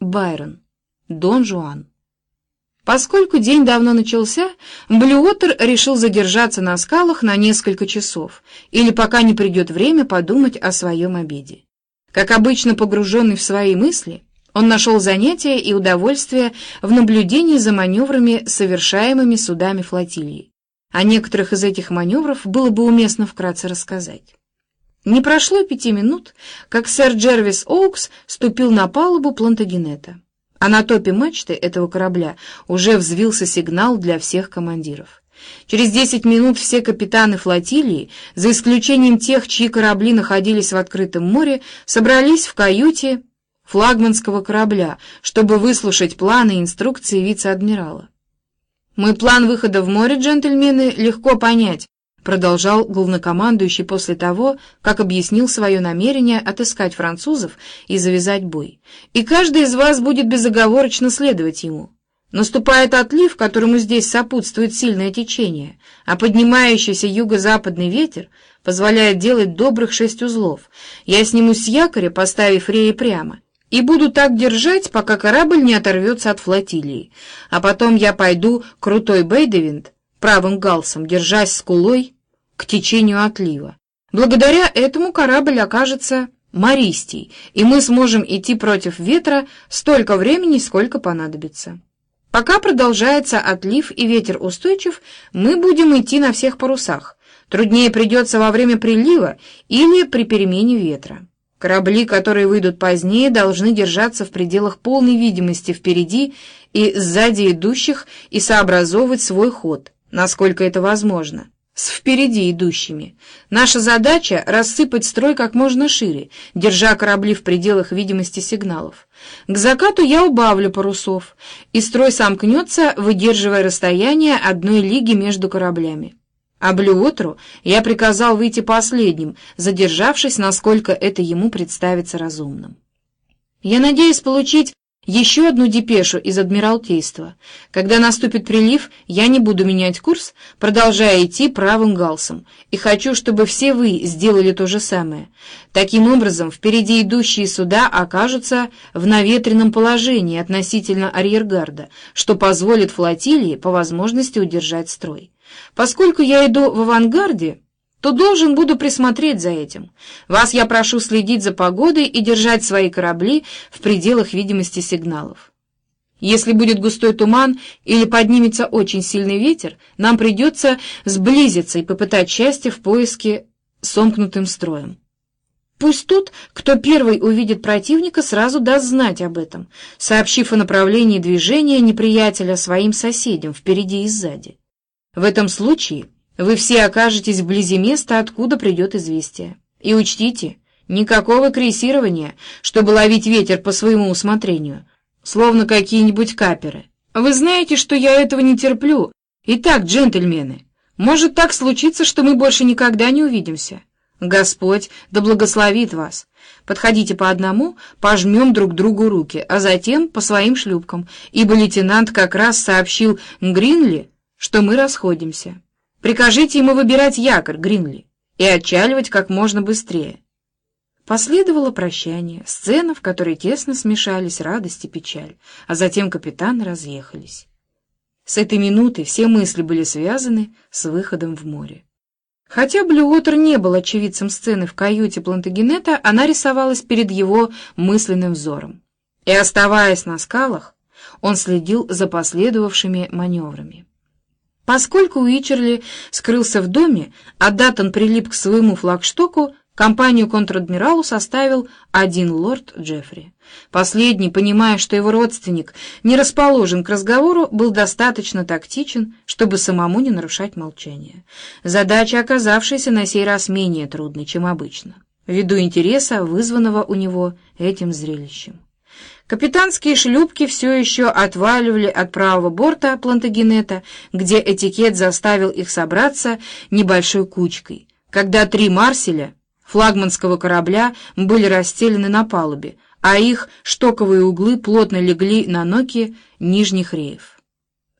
Байрон. Дон Жуан. Поскольку день давно начался, Блюотер решил задержаться на скалах на несколько часов, или пока не придет время подумать о своем обеде. Как обычно погруженный в свои мысли, он нашел занятие и удовольствие в наблюдении за маневрами, совершаемыми судами флотилии. О некоторых из этих маневров было бы уместно вкратце рассказать. Не прошло пяти минут, как сэр Джервис Оукс ступил на палубу Плантагенета, а на топе мачты этого корабля уже взвился сигнал для всех командиров. Через десять минут все капитаны флотилии, за исключением тех, чьи корабли находились в открытом море, собрались в каюте флагманского корабля, чтобы выслушать планы и инструкции вице-адмирала. «Мой план выхода в море, джентльмены, легко понять», продолжал главнокомандующий после того, как объяснил свое намерение отыскать французов и завязать бой. «И каждый из вас будет безоговорочно следовать ему». Наступает отлив, которому здесь сопутствует сильное течение, а поднимающийся юго-западный ветер позволяет делать добрых шесть узлов. Я снимусь с якоря, поставив реи прямо, и буду так держать, пока корабль не оторвется от флотилии. А потом я пойду крутой Бейдевинт правым галсом, держась скулой к течению отлива. Благодаря этому корабль окажется мористей, и мы сможем идти против ветра столько времени, сколько понадобится. Пока продолжается отлив и ветер устойчив, мы будем идти на всех парусах. Труднее придется во время прилива или при перемене ветра. Корабли, которые выйдут позднее, должны держаться в пределах полной видимости впереди и сзади идущих и сообразовывать свой ход, насколько это возможно, с впереди идущими. Наша задача — рассыпать строй как можно шире, держа корабли в пределах видимости сигналов. К закату я убавлю парусов, и строй сомкнется, выдерживая расстояние одной лиги между кораблями. А Блюотру я приказал выйти последним, задержавшись, насколько это ему представится разумным. Я надеюсь получить еще одну депешу из Адмиралтейства. Когда наступит прилив, я не буду менять курс, продолжая идти правым галсом, и хочу, чтобы все вы сделали то же самое. Таким образом, впереди идущие суда окажутся в наветренном положении относительно арьергарда, что позволит флотилии по возможности удержать строй. Поскольку я иду в авангарде, то должен буду присмотреть за этим. Вас я прошу следить за погодой и держать свои корабли в пределах видимости сигналов. Если будет густой туман или поднимется очень сильный ветер, нам придется сблизиться и попытать счастье в поиске сомкнутым строем. Пусть тот, кто первый увидит противника, сразу даст знать об этом, сообщив о направлении движения неприятеля своим соседям впереди и сзади. В этом случае вы все окажетесь вблизи места, откуда придет известие. И учтите, никакого крейсирования, чтобы ловить ветер по своему усмотрению, словно какие-нибудь каперы. Вы знаете, что я этого не терплю. Итак, джентльмены, может так случиться, что мы больше никогда не увидимся. Господь да благословит вас. Подходите по одному, пожмем друг другу руки, а затем по своим шлюпкам, ибо лейтенант как раз сообщил Гринли, что мы расходимся. Прикажите ему выбирать якорь, Гринли, и отчаливать как можно быстрее. Последовало прощание, сцена, в которой тесно смешались радость и печаль, а затем капитаны разъехались. С этой минуты все мысли были связаны с выходом в море. Хотя Блюотер не был очевидцем сцены в каюте Плантагенета, она рисовалась перед его мысленным взором. И, оставаясь на скалах, он следил за последовавшими маневрами. Поскольку Уичерли скрылся в доме, а Даттон прилип к своему флагштоку, компанию контр-адмиралу составил один лорд Джеффри. Последний, понимая, что его родственник не расположен к разговору, был достаточно тактичен, чтобы самому не нарушать молчание. Задача, оказавшаяся на сей раз менее трудной, чем обычно, ввиду интереса, вызванного у него этим зрелищем. Капитанские шлюпки все еще отваливали от правого борта Плантагенета, где этикет заставил их собраться небольшой кучкой, когда три Марселя флагманского корабля были расстелены на палубе, а их штоковые углы плотно легли на ноги нижних реев.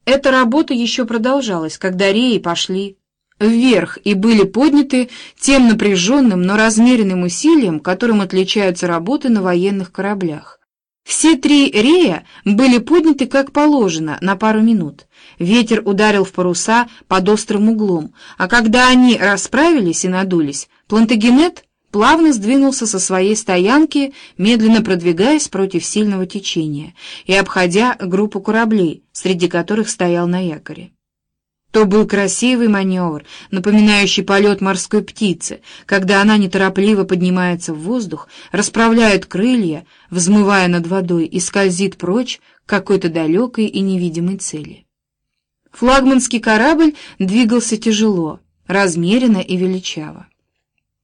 Эта работа еще продолжалась, когда реи пошли вверх и были подняты тем напряженным, но размеренным усилием, которым отличаются работы на военных кораблях. Все три рея были подняты как положено на пару минут. Ветер ударил в паруса под острым углом, а когда они расправились и надулись, Плантагенет плавно сдвинулся со своей стоянки, медленно продвигаясь против сильного течения и обходя группу кораблей, среди которых стоял на якоре. То был красивый маневр, напоминающий полет морской птицы, когда она неторопливо поднимается в воздух, расправляет крылья, взмывая над водой и скользит прочь к какой-то далекой и невидимой цели. Флагманский корабль двигался тяжело, размеренно и величаво.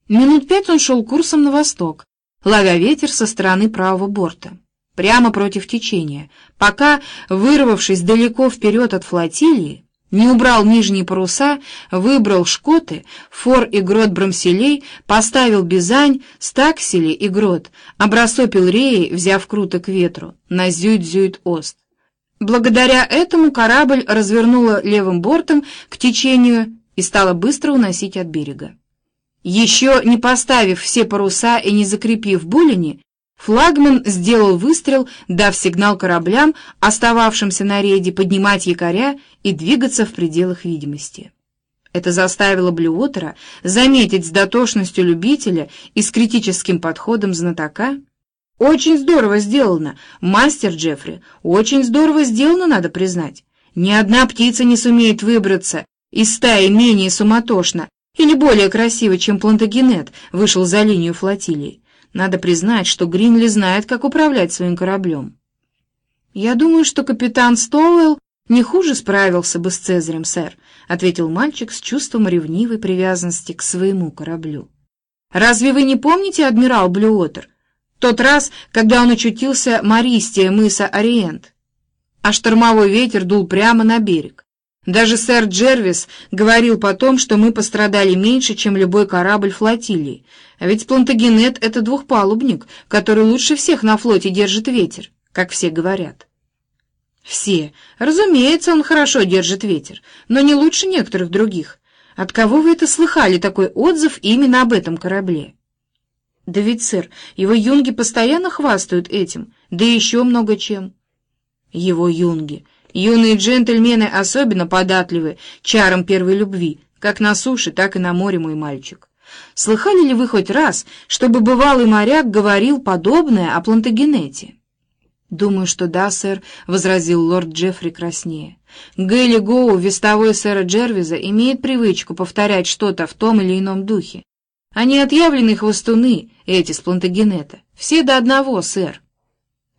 Минут пять он шел курсом на восток, ловя ветер со стороны правого борта, прямо против течения, пока, вырвавшись далеко вперед от флотилии, не убрал нижние паруса, выбрал шкоты, фор и грот брамселей, поставил бизань, стаксели и грот, обрасопил реи, взяв круто к ветру, на зюит-зюит-ост. Благодаря этому корабль развернула левым бортом к течению и стала быстро уносить от берега. Еще не поставив все паруса и не закрепив булени, Флагман сделал выстрел, дав сигнал кораблям, остававшимся на рейде, поднимать якоря и двигаться в пределах видимости. Это заставило Блюотера заметить с дотошностью любителя и с критическим подходом знатока. «Очень здорово сделано, мастер Джеффри, очень здорово сделано, надо признать. Ни одна птица не сумеет выбраться из стаи менее суматошно или более красиво, чем Плантагенет вышел за линию флотилии. Надо признать, что Гринли знает, как управлять своим кораблем. «Я думаю, что капитан Стоуэлл не хуже справился бы с Цезарем, сэр», — ответил мальчик с чувством ревнивой привязанности к своему кораблю. «Разве вы не помните, адмирал Блюотер, тот раз, когда он очутился Мористия мыса Ориент, а штормовой ветер дул прямо на берег? Даже сэр Джервис говорил потом, что мы пострадали меньше, чем любой корабль флотилии. А ведь Плантагенет — это двухпалубник, который лучше всех на флоте держит ветер, как все говорят. Все. Разумеется, он хорошо держит ветер, но не лучше некоторых других. От кого вы это слыхали, такой отзыв именно об этом корабле? Да ведь, сэр, его юнги постоянно хвастают этим, да еще много чем. Его юнги — Юные джентльмены особенно податливы чарам первой любви, как на суше, так и на море, мой мальчик. Слыхали ли вы хоть раз, чтобы бывалый моряк говорил подобное о Плантагенете? «Думаю, что да, сэр», — возразил лорд Джеффри краснее. «Гэли Гоу, вестовой сэра Джервиза, имеет привычку повторять что-то в том или ином духе. Они отъявленные хвостуны, эти с Плантагенета. Все до одного, сэр».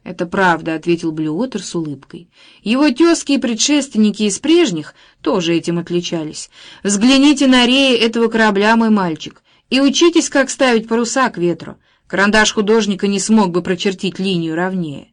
«Это правда», — ответил Блюотер с улыбкой. «Его тезки и предшественники из прежних тоже этим отличались. Взгляните на реи этого корабля, мой мальчик, и учитесь, как ставить паруса к ветру. Карандаш художника не смог бы прочертить линию ровнее».